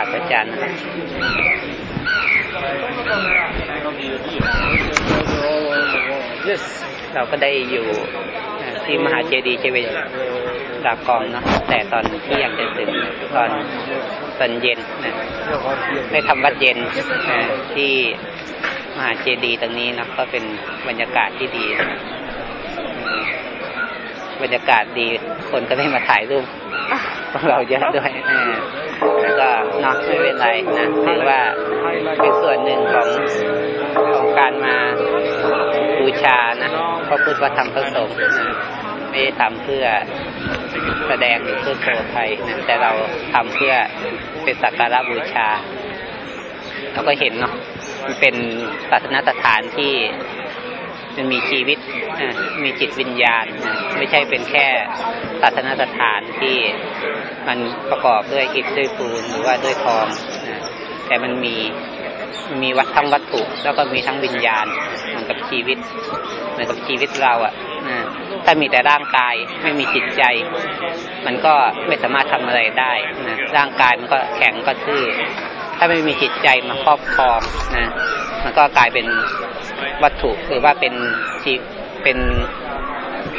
ราบอาจารย์เราก็ได้อยู่ที่มหาเจดีย์เจวิดากองเนาะแต่ตอนที่ยังจะถึงตอนตอนเย็นนะได้ทำวัดเย็นที่มหาเจดีย์ตรงนี้นะก็เป็นบรรยากาศที่ดีนะบรรยากาศดีคนก็ได้มาถ่ายรูปพวกเราเยอะด้วย แล้วก็นอกไม่เป็นไรนะถือว่าเป็นส่วนหนึ่งของของการมาบูชานะพระพุทธธรรมพระสงฆ์นะไม่ได้ทำเพื่อแสดงหรือเพื่อโชว์ใครนะแต่เราทำเพื่อเป็นสักการะบูชาเราก็เห็นเนาะมันเป็นศาสนสถานที่ มันมีชีวิตมีจิตวิญญาณ ไม่ใช่เป็นแค่ศาสนสถานที่มันประกอบด้วยอิฐด้วยปูนหรือว่าด้วยทองแต่มันมีมีวัดทั้งวัตถุ แล้วก็มีทั้งวิญญาณเหมือนกับชีวิตเหมือนกับชีวิตเราอะถ้ามีแต่ร่างกายไม่มีจิตใจ มันก็ไม่สามารถทำอะไรได้นะร่างกายมันก็แข็งก็ทื่อถ้าไม่มีจิตใจมาครอบครองนะมันก็กลายเป็น วัตถุหรือว่าเป็นชีเป็น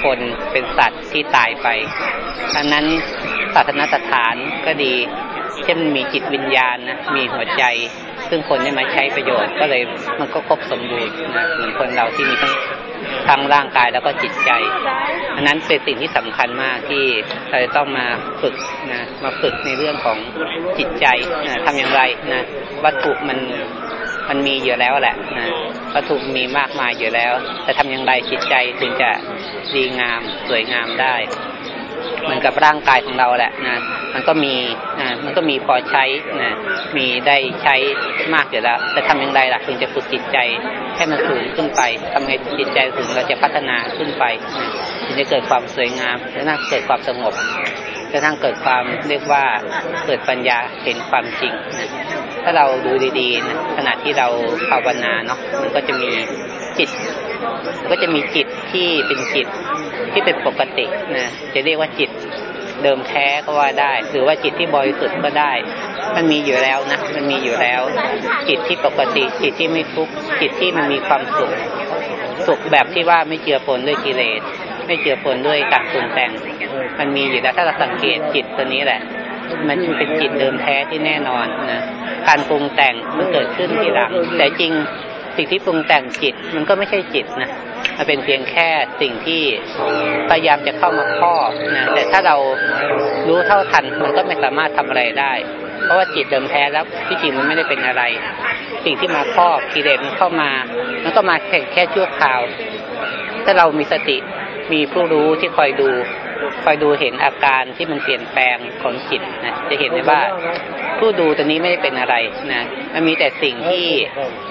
คนเป็นสัตว์ที่ตายไปดังนั้นศาสนสถานก็ดีเช่นมีจิตวิญญาณนะมีหัวใจ ซึ่งคนได้มาใช้ประโยชน์ก็เลยมันก็ครบสมบูรณ์นะเหมือนคนเราที่มีทั้งทั้งร่างกายแล้วก็จิตใจอันนั้นเป็นสิ่งที่สำคัญมากที่เราจะต้องมาฝึกนะมาฝึกในเรื่องของจิตใจนะทำอย่างไรนะวัตถุมันมันมีอยู่แล้วแหละนะ วัตถุมีมากมายอยู่แล้ว แต่ทำอย่างไรจิตใจถึงจะดีงามสวยงามได้ เหมือนกับร่างกายของเราแหละนะมันก็มีนะมันก็มีพอใช้นะมีได้ใช้มากอยู่แล้ว แต่ทำอย่างไรล่ะถึงจะฝึกจิตใจให้มันสูงขึ้นไปทำให้จิตใจถึงเราจะพัฒนาขึ้นไปถึงจะเกิดความสวยงามและน่าเกิดความสงบกระทั่งเกิดความเรียกว่าเกิดปัญญาเห็นความจริงนะ ถ้าเราดูดีๆนะขณะที่เราภาวนาเนาะมันก็จะมีจิต ก็จะมีจิตที่เป็นจิตที่เป็นปกตินะจะเรียกว่าจิตเดิมแท้ก็ว่าได้ หรือว่าจิตที่บริสุทธิ์ก็ได้ มันมีอยู่แล้วนะมันมีอยู่แล้ว จิตที่ปกติจิตที่ไม่ทุกข์จิตที่มันมีความสุขสุขแบบที่ว่าไม่เจือปนด้วยกิเลสไม่เจือปนด้วยการปรุงแต่ง มันมีอยู่แล้วถ้าเราสังเกตจิตตัวนี้แหละ มันเป็นจิตเดิมแท้ที่แน่นอนนะการปรุงแต่งมันเกิดขึ้นทีหลัง แต่จริงสิ่งที่ปรุงแต่งจิตมันก็ไม่ใช่จิตนะมันเป็นเพียงแค่สิ่งที่พยายามจะเข้ามาครอบนะแต่ถ้าเรารู้เท่าทันมันก็ไม่สามารถทำอะไรได้ เพราะว่าจิตเดิมแท้แล้วที่จริงมันไม่ได้เป็นอะไร สิ่งที่มาครอบกิเลสมันเข้ามา มันก็มาแค่แค่ชั่วคราว ถ้าเรามีสติมีผู้รู้ที่คอยดู คอยดูเห็นอาการที่มันเปลี่ยนแปลงของจิตนะจะเห็นได้ว่าผู้ดูตัวนี้ไม่ได้เป็นอะไรนะมันมีแต่สิ่งที่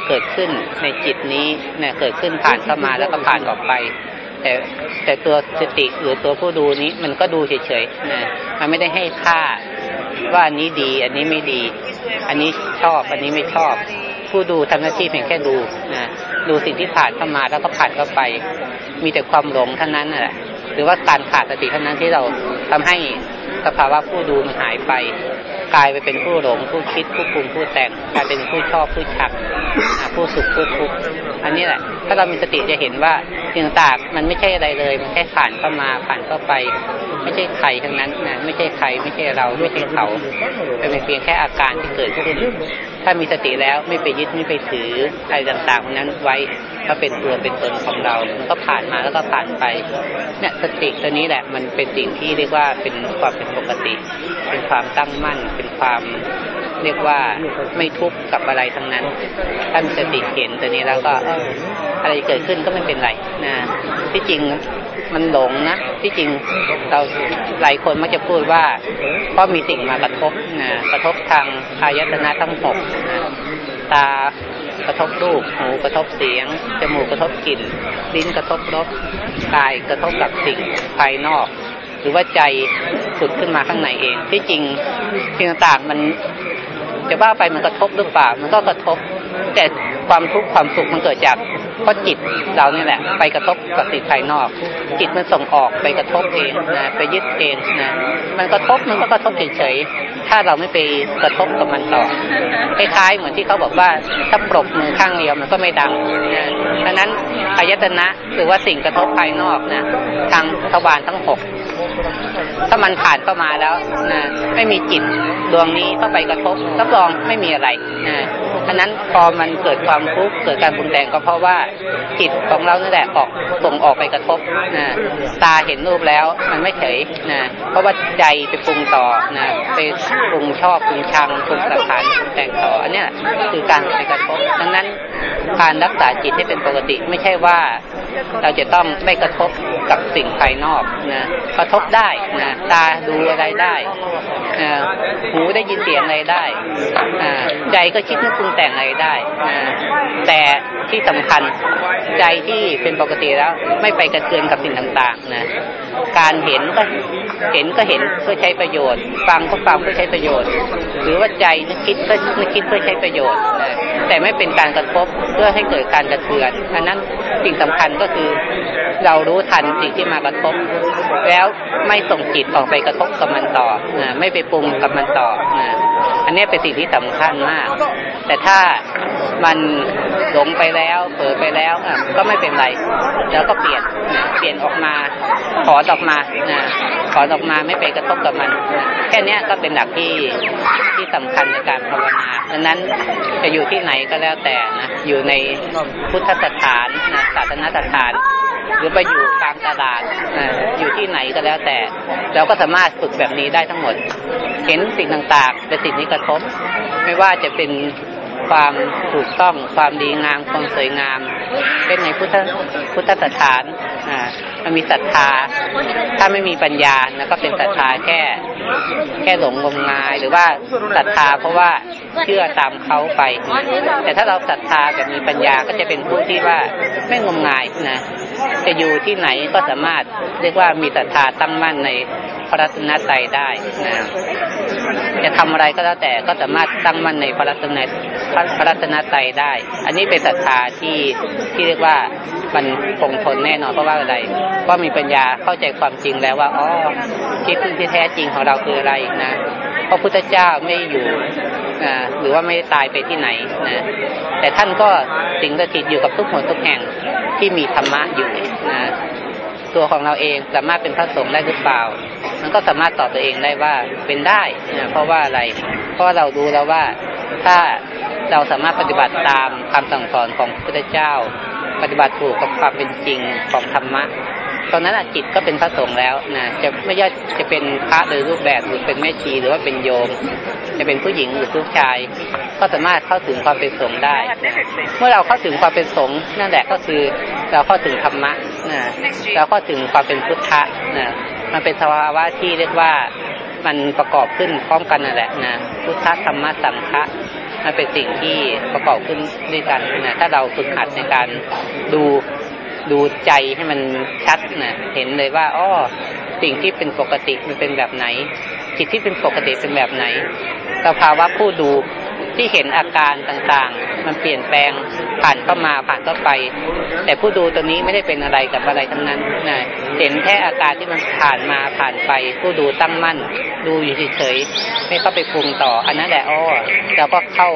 เกิดขึ้นในจิตนี้นะเกิดขึ้นผ่านเข้ามาแล้วก็ผ่านออกไป แต่แต่ตัวสติหรือตัวผู้ดูนี้มันก็ดูเฉยๆนะมันไม่ได้ให้ค่าว่าอันนี้ดี อันนี้ไม่ดี อันนี้ชอบ อันนี้ไม่ชอบ ผู้ดูทำหน้าที่เพียงแค่ดูนะดูสิ่งที่ผ่านเข้ามาแล้วก็ผ่านเข้าไป มีแต่ความหลงเท่านั้นแหละ รือว่าการขาดสติเท่านั้นที่เราทำให้สภาวะผู้ดูมันหายไป กลายไปเป็นผู้หลงผู้คิดผู้ปรุงผู้แต่งกลายเป็นผู้ชอบผู้ชักผู้สุขผู้ทุกข์อันนี้แหละ ถ้าเรามีสติจะเห็นว่าสิ่งต่างมันไม่ใช่อะไรเลย มันแค่ผ่านเข้ามาผ่านเข้าไป ไม่ใช่ใครทั้งนั้นนะไม่ใช่ใครไม่ใช่เราไม่ใช่เขาเป็นเพียงแค่อาการที่เกิดขึ้น ถ้ามีสติแล้วไม่ไปยึดไม่ไปถืออะไรต่างๆนั้นไว้ก็เป็นตัวเป็นตนของเรา มันก็ผ่านมาแล้วก็ผ่านไปเนี่ยสติตัวนี้แหละมันเป็นสิ่งที่เรียกว่าเป็นความเป็นปกติ เป็นความตั้งมั่น เป็นความ เรียกว่าไม่ทุกข์กับอะไรทั้งนั้น ถ้ามีสติเห็นตัวนี้แล้วก็อะไรเกิดขึ้นก็ไม่เป็นไรนะที่จริงมันหลงนะที่จริงเราหลายคนมักจะพูดว่าเพราะมีสิ่งมากระทบนะกระทบทางอายตนะทั้งหกนะตากระทบรูปหูกระทบเสียง จมูกกระทบกลิ่น ลิ้นกระทบรสกายกระทบกับสิ่งภายนอก หรือว่าใจสุดขึ้นมาข้างในเอง ที่จริงสิ่งต่างมันจะว่าไปมันกระทบหรือเปล่า มันก็กระทบ แต่ความทุกข์ความสุขมันเกิดจากเพราะจิตเราเนี่ยแหละ ไปกระทบกับสิ่งภายนอก จิตมันส่งออกไปกระทบเองนะไปยึดเองนะมันกระทบมันก็กระทบเฉยๆถ้าเราไม่ไปกระทบกับมันต่อคล้ายๆเหมือนที่เขาบอกว่าถ้าปรบมือข้างเดียวมันก็ไม่ดังนะดังนั้นอายตนะหรือว่าสิ่งกระทบภายนอกนะทางทวารทั้งหก ถ้ามันผ่านเข้ามาแล้วนะไม่มีจิตดวงนี้เข้าไปกระทบรับรองไม่มีอะไรนะอันนั้นพอมันเกิดความทุกข์เกิดการปรุงแต่งก็เพราะว่าจิตของเรานี่แหละออกส่งออกไปกระทบนะตาเห็นรูปแล้วมันไม่เฉยนะเพราะว่าใจไปปรุงต่อนะไปปรุงชอบปรุงชังปรุงสังขารปรุงแต่งต่ออันเนี้ยคือการไปกระทบดังนั้นการรักษาจิตให้เป็นปกติไม่ใช่ว่า เราจะต้องไม่กระทบกับสิ่งภายนอกนะกระทบได้นะตาดูอะไรได้หูได้ยินเสียงอะไรได้ใจก็คิดนึกปรุงแต่งอะไรได้แต่ที่สำคัญใจที่เป็นปกติแล้ว ไม่ไปกระเทือนกับสิ่งต่างๆนะการเห็นก็เห็นก็เห็นเพื่อใช้ประโยชน์ ฟังก็ฟังเพื่อใช้ประโยชน์ หรือว่าใจนึกคิดก็นึกคิดเพื่อใช้ประโยชน์นะ แต่ไม่เป็นการกระทบเพื่อให้เกิดการกระเทือนอันนั้นสิ่งสำคัญก็คือเรารู้ทันสิ่งที่มากระทบ แล้วไม่ส่งจิตออกไปกระทบกับมันต่อนะไม่ไปปรุงกับมันต่อนะอันนี้เป็นสิ่งที่สำคัญมาก แต่ถ้ามันหลงไปแล้วเผลอไปแล้วก็ไม่เป็นไร แล้วก็เปลี่ยนเปลี่ยนออกมาขอออกมา ขอออกมาไม่ไปกระทบกับมัน แค่นี้ก็เป็นหลักที่ที่สำคัญในการภาวนาดังนั้นจะอยู่ที่ไหนก็แล้วแต่นะอยู่ในพุทธสถานนะศาสนสถานหรือไปอยู่กลางตลาดอยู่ที่ไหนก็แล้วแต่ เราก็สามารถฝึกแบบนี้ได้ทั้งหมด เห็นสิ่งต่างๆเป็นสิ่งที่กระทบ ไม่ว่าจะเป็นความถูกต้องความดีงามความสวยงาม เป็นในพุทธพุทธสถานอ่ามันมีศรัทธา ถ้าไม่มีปัญญานะก็เป็นศรัทธาแค่ แค่หลงงมงายหรือว่าศรัทธาเพราะว่าเชื่อตามเขาไป แต่ถ้าเราศรัทธาแบบมีปัญญาก็จะเป็นผู้ที่ว่าไม่งมงายนะจะอยู่ที่ไหนก็สามารถเรียกว่ามีศรัทธาตั้งมั่นใน พระรัตนตรัยได้นะจะทำอะไรก็แล้วแต่ก็สามารถตั้งมั่นในพระรัตนพระรัตนตรัยได้ อันนี้เป็นศรัทธาที่ที่เรียกว่ามันคงทนแน่นอนเพราะว่าอะไร ก็มีปัญญาเข้าใจความจริงแล้วว่าอ๋อที่พึ่งที่แท้จริงของเราคืออะไรนะพระพุทธเจ้าไม่อยู่นะหรือว่าไม่ตายไปที่ไหนนะแต่ท่านก็สิงสถิตอยู่กับทุกหนทุกแห่งที่มีธรรมะอยู่นะตัวของเราเองสามารถเป็นพระสงฆ์ได้หรือเปล่า มันก็สามารถตอบตัวเองได้ว่าเป็นได้นะเพราะว่าอะไร เพราะเราดูแล้วว่าถ้าเราสามารถปฏิบัติตามคำสั่งสอนของพระพุทธเจ้า ปฏิบัติถูกกับความเป็นจริงของธรรมะตอนนั้นจิตก็เป็นพระสงฆ์แล้วนะจะไม่ว่าจะเป็นพระหรือรูปแบบหรือเป็นแม่ชีหรือว่าเป็นโยม จะเป็นผู้หญิงหรือผู้ชาย ก็สามารถเข้าถึงความเป็นสงฆ์ได้นะเมื่อเราเข้าถึงความเป็นสงฆ์นั่นแหละก็คือเราเข้าถึงธรรมะนะเราเข้าถึงความเป็นพุทธะนะ มันเป็นสภาวะที่เรียกว่ามันประกอบขึ้นพร้อมกันนั่นแหละนะพุทธธรรมะสังฆะมันเป็นสิ่งที่ประกอบขึ้นด้วยกันนะถ้าเราฝึกหัดในการดูดูใจให้มันชัดนะเห็นเลยว่าอ้อสิ่งที่เป็นปกติมันเป็นแบบไหนจิตที่เป็นปกติเป็นแบบไหน สภาวะผู้ดู ที่เห็นอาการต่างๆ มันเปลี่ยนแปลงผ่านเข้ามาผ่านเข้าไป แต่ผู้ดูตัวนี้ไม่ได้เป็นอะไรกับอะไรทั้งนั้นนะเห็นแค่อาการที่มันผ่านมาผ่านไป ผู้ดูตั้งมั่น ดูอยู่เฉยๆไม่เข้าไปปรุงต่อ อันนั้นแหละอ้อเราก็เข้า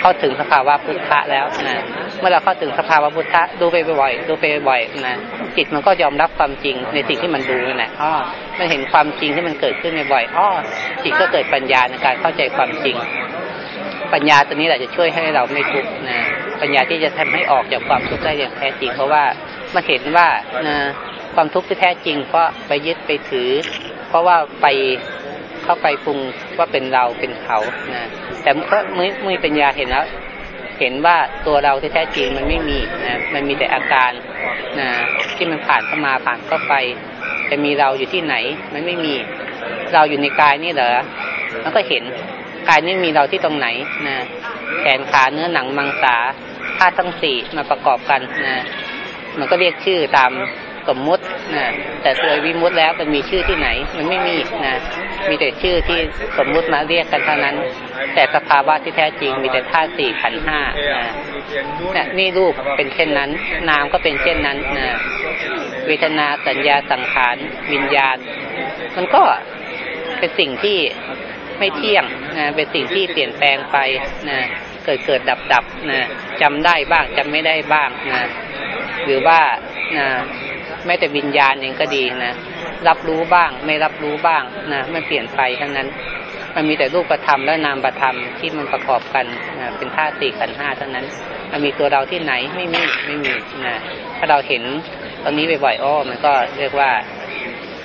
เข้าถึงสภาวะพุทธะแล้วนะเมื่อเราเข้าถึงสภาวะพุทธะดูไปบ่อยดูไปบ่อยนะจิตมันก็ยอมรับความจริงในสิ่งที่มันดูนั่นแหละอ้อมันเห็นความจริงที่มันเกิดขึ้นบ่อยอ้อจิตก็เกิดปัญญาในการเข้าใจความจริง ปัญญาตัวนี้แหละจะช่วยให้เราไม่ทุกข์นะปัญญาที่จะทำให้ออกจากความทุกข์ได้อย่างแท้จริง เพราะว่ามาเห็นว่านะความทุกข์ที่แท้จริง เพราะไปยึดไปถือ เพราะว่าไปเข้าไปปรุงว่าเป็นเราเป็นเขานะแต่เมื่อเมื่อปัญญาเห็นแล้วเห็นว่าตัวเราที่แท้จริงมันไม่มีนะมันมีแต่อาการนะที่มันผ่านเข้ามาผ่านเข้าไป จะมีเราอยู่ที่ไหน มันไม่มี เราอยู่ในกายนี่เหรอมันก็เห็น กายนี้มีเราที่ตรงไหนนะแขนขาเนื้อหนังมังสาธาตุทั้งสี่มาประกอบกันนะมันก็เรียกชื่อตามสมมุตินะแต่โดยวิมุตแล้วมันมีชื่อที่ไหน มันไม่มีนะมีแต่ชื่อที่สมมุติมาเรียกกันเท่านั้น แต่สภาวะที่แท้จริงมีแต่ธาตุสี่ขันห้านะนี่รูปเป็นเช่นนั้น นามก็เป็นเช่นนั้นนะเวทนาสัญญาสังขารวิญญาณ มันก็เป็นสิ่งที่ ไม่เที่ยงนะเป็นสิ่งที่เปลี่ยนแปลงไปนะเกิดเกิดดับดับนะจำได้บ้างจำไม่ได้บ้างนะหรือว่านะแม้แต่วิญญาณเองก็ดีนะรับรู้บ้าง ไม่รับรู้บ้างนะมันเปลี่ยนไปทั้งนั้น มันมีแต่รูปธรรมและนามธรรมที่มันประกอบกันนะเป็นธาตุสี่ขันห้าเท่านั้น มันมีตัวเราที่ไหนไม่มีไม่มีนะถ้าเราเห็นตอนนี้บ่อยๆอ้อมันก็เรียกว่า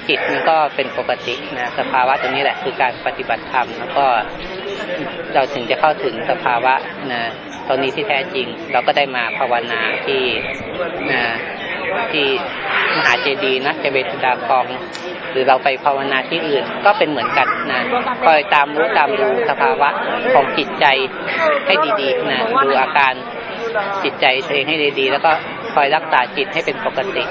จิตมันก็เป็นปกตินะสภาวะตรงนี้แหละคือการปฏิบัติธรรมแล้วก็เราถึงจะเข้าถึงสภาวะนะตอนนี้ที่แท้จริง เราก็ได้มาภาวนาที่นะที่มหาเจดีย์นะจะเบสุดาคอง หรือเราไปภาวนาที่อื่นก็เป็นเหมือนกันนะคอยตามรู้ตามดูสภาวะของจิตใจให้ดีๆนะดูอาการจิตใจตัวเองให้ดีๆ แล้วก็คอยรักษาจิตให้เป็นปกติ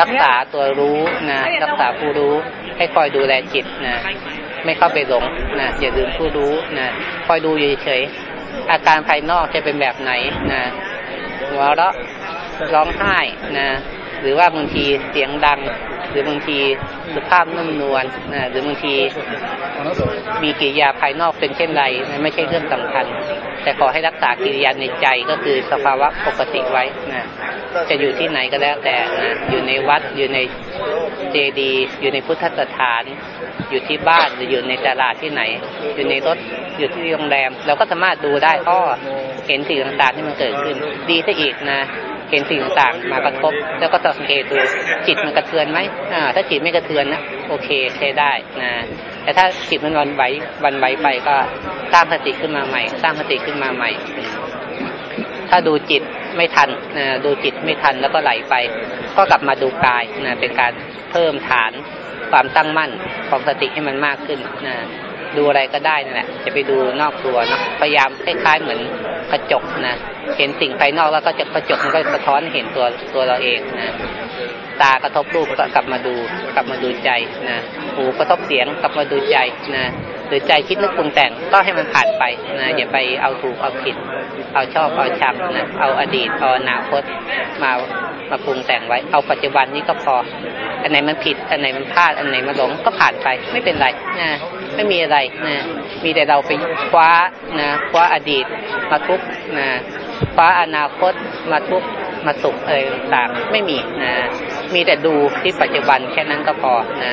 รักษาตัวรู้นะรักษาผู้รู้ ให้คอยดูแลจิตนะไม่เข้าไปหลงนะอย่าลืมผู้รู้นะคอยดูเฉยๆอาการภายนอกจะเป็นแบบไหนนะหัวเราะร้องไห้นะหรือว่าบางทีเสียงดัง หรือบางทีสุภาพนุ่มนวลนะหรือบางทีมีกิริยาภายนอกเป็นเช่นไรนะไม่ใช่เรื่องสำคัญ แต่ขอให้รักษากิริยาในใจก็คือสภาวะปกติไว้นะ จะอยู่ที่ไหนก็แล้วแต่นะอยู่ในวัดอยู่ในเจดีย์อยู่ในพุทธสถาน อยู่ที่บ้านหรืออยู่ในตลาดที่ไหน อยู่ในรถอยู่ที่โรงแรมเราก็สามารถดูได้อ้อเห็นสิ่งต่างๆที่มันเกิดขึ้น ดีซะอีกนะเห็นสิ่งต่างๆมากระทบ แล้วก็สังเกตดูจิตมันกระเทือนไหมอ่าถ้าจิตไม่กระเทือนนะโอเคใช้ได้นะแต่ถ้าจิตมันวันไหววันไหวไปก็สร้างสติขึ้นมาใหม่ สร้างสติขึ้นมาใหม่ ถ้าดูจิต ไม่ทันนะดูจิตไม่ทันแล้วก็ไหลไป ก็กลับมาดูกายนะเป็นการเพิ่มฐานความตั้งมั่นของสติให้มันมากขึ้นนะดูอะไรก็ได้นั่นแหละจะไปดูนอกตัวนะพยายามคล้ายๆเหมือนกระจกนะเห็นสิ่งภายนอกแล้วก็จะกระจกมันก็สะท้อนเห็นตัวตัวเราเองนะตากระทบรูปก็กลับมาดูกลับมาดูใจนะหูกระทบเสียงกลับมาดูใจนะหรือใจคิดนึกปรุงแต่งก็ให้มันผ่านไปนะอย่าไปเอาถูกเอาผิด เอาชอบเอาชังนะเอาอดีตเอาอนาคตมามาปรุงแต่งไว้ เอาปัจจุบันนี้ก็พอ อันไหนมันผิด อันไหนมันพลาด อันไหนมันหลงก็ผ่านไป ไม่เป็นไรนะไม่มีอะไรนะมีแต่เราไปคว้านะคว้าอดีตมาทุกนะคว้าอนาคตมาทุกมาสุขอะไรต่างไม่มีนะมีแต่ดูที่ปัจจุบันแค่นั้นก็พอนะ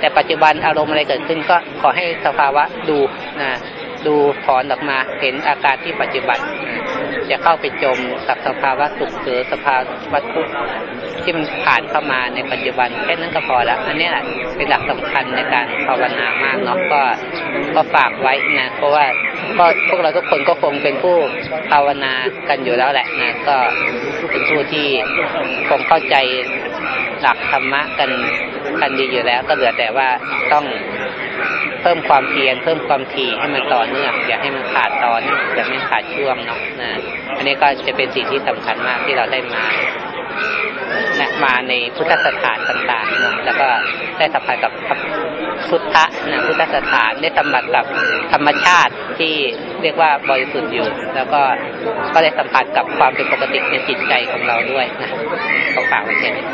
แต่ปัจจุบันอารมณ์อะไรเกิดขึ้นก็ขอให้สภาวะดูนะ ดูถอนออกมาเห็นอาการที่ปัจจุบัน จะเข้าไปจมกับสภาวะสุขหรือสภาวะทุกข์ที่มันผ่านเข้ามาในปัจจุบันแค่นั้นก็พอแล้วอันนี้แหละเป็นหลักสำคัญในการภาวนามากเนาะก็ก็ฝากไว้นะเพราะว่าก็พวกเราทุกคนก็คงเป็นผู้ภาวนากันอยู่แล้วแหละนะก็เป็นผู้ที่คงเข้าใจหลักธรรมะกันกันดีอยู่แล้ว ก็เหลือแต่ว่าต้อง เพิ่มความเพียรเพิ่มความถี่ให้มันต่อเนื่องอย่าให้มันขาดตอนอย่าให้มันขาดช่วงเนาะนะอันนี้ก็จะเป็นสิ่งที่สำคัญมากที่เราได้มานะมาในพุทธสถานต่างๆเนาะแล้วก็ได้สัมผัสกับพุทธะนะพุทธสถานได้สัมผัสกับธรรมชาติที่เรียกว่าบริสุทธิ์อยู่ แล้วก็ก็ได้สัมผัสกับความเป็นปกติในจิตใจของเราด้วยนะขอฝากไว้แค่นี้